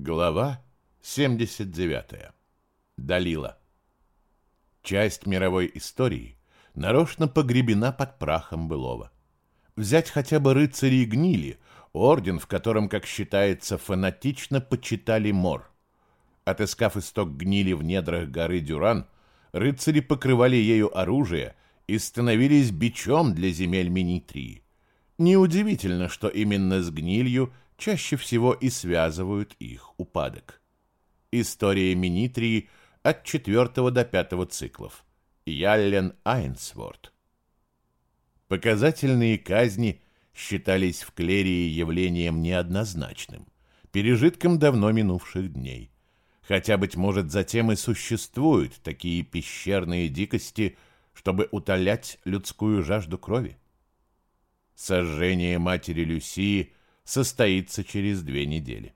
Глава 79. Далила. Часть мировой истории нарочно погребена под прахом былого. Взять хотя бы рыцарей гнили, орден, в котором, как считается, фанатично почитали мор. Отыскав исток гнили в недрах горы Дюран, рыцари покрывали ею оружие и становились бичом для земель Минитрии. Неудивительно, что именно с гнилью – чаще всего и связывают их упадок. История Минитрии от 4 до 5 циклов. Яллен Айнсворт. Показательные казни считались в Клерии явлением неоднозначным, пережитком давно минувших дней. Хотя, быть может, затем и существуют такие пещерные дикости, чтобы утолять людскую жажду крови. Сожжение матери Люсии – состоится через две недели.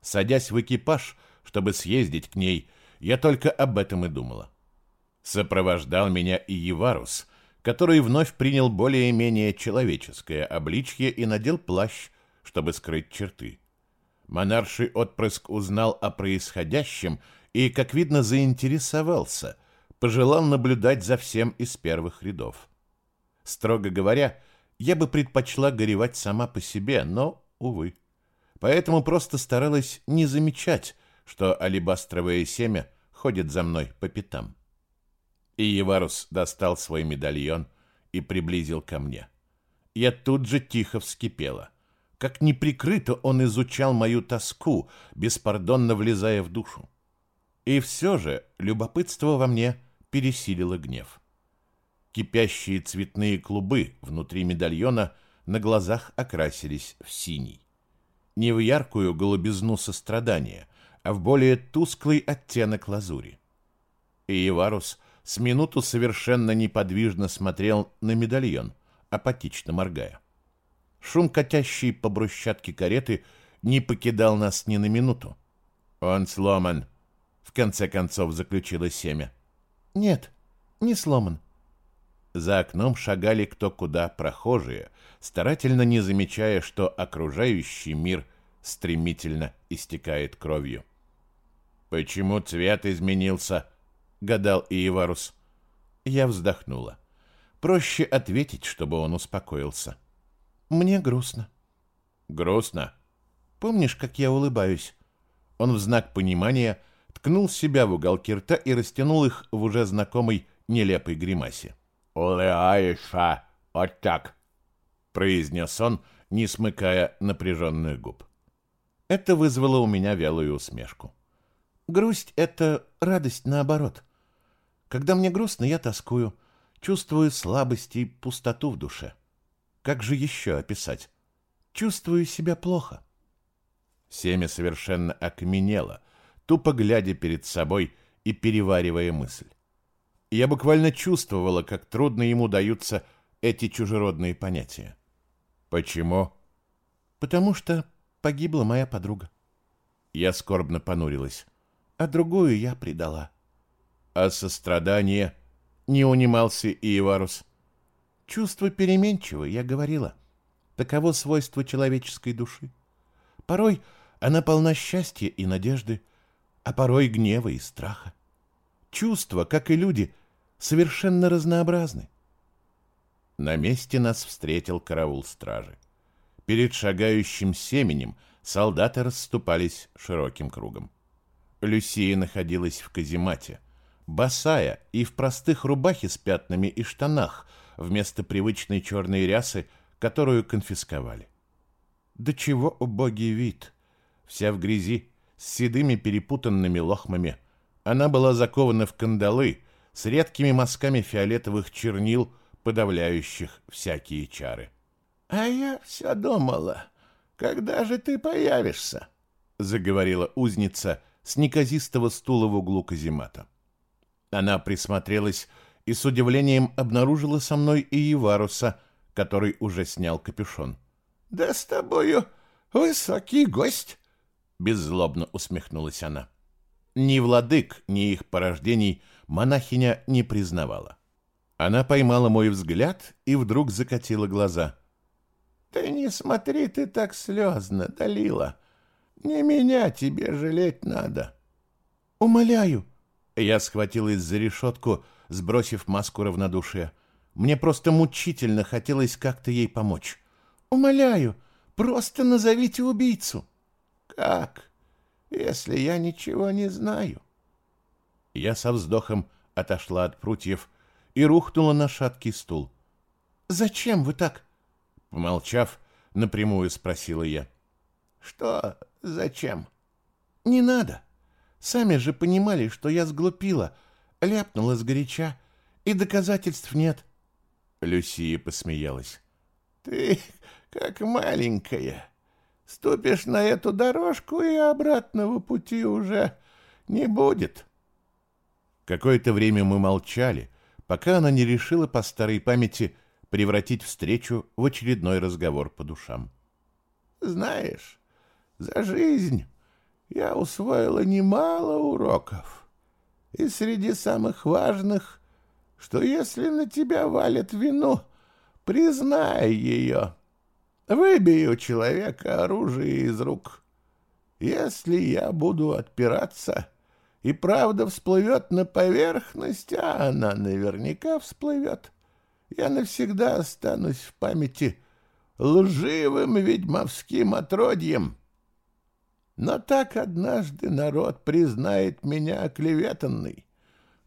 Садясь в экипаж, чтобы съездить к ней, я только об этом и думала. Сопровождал меня и Еварус, который вновь принял более-менее человеческое обличье и надел плащ, чтобы скрыть черты. Монарший отпрыск узнал о происходящем и, как видно, заинтересовался, пожелал наблюдать за всем из первых рядов. Строго говоря, я бы предпочла горевать сама по себе, но, увы. Поэтому просто старалась не замечать, что алебастровое семя ходит за мной по пятам. И Еварус достал свой медальон и приблизил ко мне. Я тут же тихо вскипела. Как неприкрыто он изучал мою тоску, беспардонно влезая в душу. И все же любопытство во мне пересилило гнев. Кипящие цветные клубы внутри медальона на глазах окрасились в синий. Не в яркую голубизну сострадания, а в более тусклый оттенок лазури. И Еварус с минуту совершенно неподвижно смотрел на медальон, апатично моргая. Шум, катящий по брусчатке кареты, не покидал нас ни на минуту. «Он сломан», — в конце концов заключило семя. «Нет, не сломан», за окном шагали кто куда прохожие, старательно не замечая, что окружающий мир стремительно истекает кровью. «Почему цвет изменился?» — гадал Иеварус. Я вздохнула. Проще ответить, чтобы он успокоился. «Мне грустно». «Грустно?» «Помнишь, как я улыбаюсь?» Он в знак понимания ткнул себя в уголки рта и растянул их в уже знакомой нелепой гримасе. «Улыбаешься вот так», — произнес он, не смыкая напряженных губ. Это вызвало у меня вялую усмешку. Грусть — это радость наоборот. Когда мне грустно, я тоскую, чувствую слабость и пустоту в душе. Как же еще описать? Чувствую себя плохо. Семя совершенно окаменело, тупо глядя перед собой и переваривая мысль. Я буквально чувствовала, как трудно ему даются эти чужеродные понятия. Почему? Потому что погибла моя подруга. Я скорбно понурилась, а другую я предала. А сострадание не унимался и Иварус. Чувство переменчиво, я говорила. Таково свойство человеческой души. Порой она полна счастья и надежды, а порой гнева и страха. Чувства, как и люди, совершенно разнообразны. На месте нас встретил караул стражи. Перед шагающим семенем солдаты расступались широким кругом. Люсия находилась в каземате, босая и в простых рубахе с пятнами и штанах, вместо привычной черной рясы, которую конфисковали. Да чего убогий вид! Вся в грязи, с седыми перепутанными лохмами. Она была закована в кандалы, с редкими мазками фиолетовых чернил, подавляющих всякие чары. «А я все думала, когда же ты появишься?» — заговорила узница с неказистого стула в углу каземата. Она присмотрелась и с удивлением обнаружила со мной и Еваруса, который уже снял капюшон. «Да с тобою высокий гость!» — беззлобно усмехнулась она. Ни владык, ни их порождений монахиня не признавала. Она поймала мой взгляд и вдруг закатила глаза. «Ты не смотри ты так слезно, Далила. Не меня тебе жалеть надо. Умоляю. Я схватилась за решетку, сбросив маску равнодушия. Мне просто мучительно хотелось как-то ей помочь. Умоляю, просто назовите убийцу. Как? Если я ничего не знаю. Я со вздохом отошла от прутьев и рухнула на шаткий стул. «Зачем вы так?» Помолчав, напрямую спросила я. «Что зачем?» «Не надо. Сами же понимали, что я сглупила, ляпнула сгоряча, и доказательств нет». Люсия посмеялась. «Ты как маленькая. Ступишь на эту дорожку, и обратного пути уже не будет». Какое-то время мы молчали, пока она не решила по старой памяти превратить встречу в очередной разговор по душам. «Знаешь, за жизнь я усвоила немало уроков, и среди самых важных, что если на тебя валят вину, признай ее, выбей у человека оружие из рук. Если я буду отпираться...» и правда всплывет на поверхность, а она наверняка всплывет. Я навсегда останусь в памяти лживым ведьмовским отродьем. Но так однажды народ признает меня оклеветанной,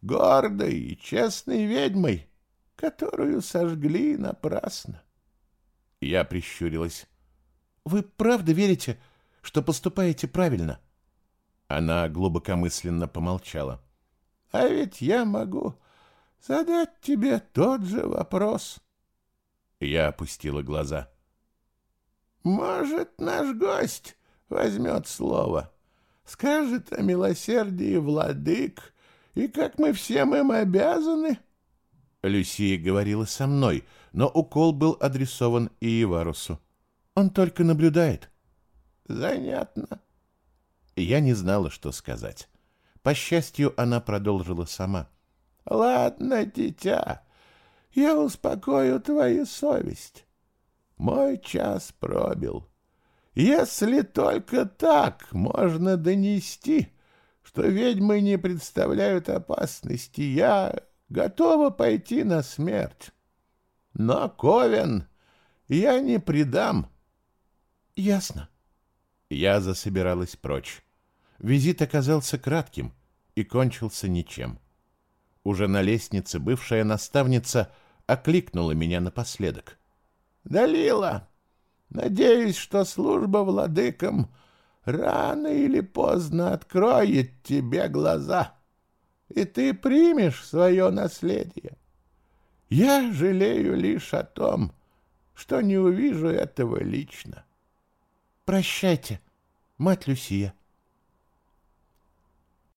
гордой и честной ведьмой, которую сожгли напрасно. Я прищурилась. — Вы правда верите, что поступаете правильно? — она глубокомысленно помолчала. «А ведь я могу задать тебе тот же вопрос». Я опустила глаза. «Может, наш гость возьмет слово, скажет о милосердии владык и как мы всем им обязаны?» Люсия говорила со мной, но укол был адресован и Иварусу. Он только наблюдает. «Занятно. Я не знала, что сказать. По счастью, она продолжила сама. «Ладно, дитя, я успокою твою совесть. Мой час пробил. Если только так можно донести, что ведьмы не представляют опасности, я готова пойти на смерть. Но Ковен я не предам». «Ясно». Я засобиралась прочь. Визит оказался кратким и кончился ничем. Уже на лестнице бывшая наставница окликнула меня напоследок. «Далила, надеюсь, что служба владыкам рано или поздно откроет тебе глаза, и ты примешь свое наследие. Я жалею лишь о том, что не увижу этого лично». «Прощайте, мать Люсия».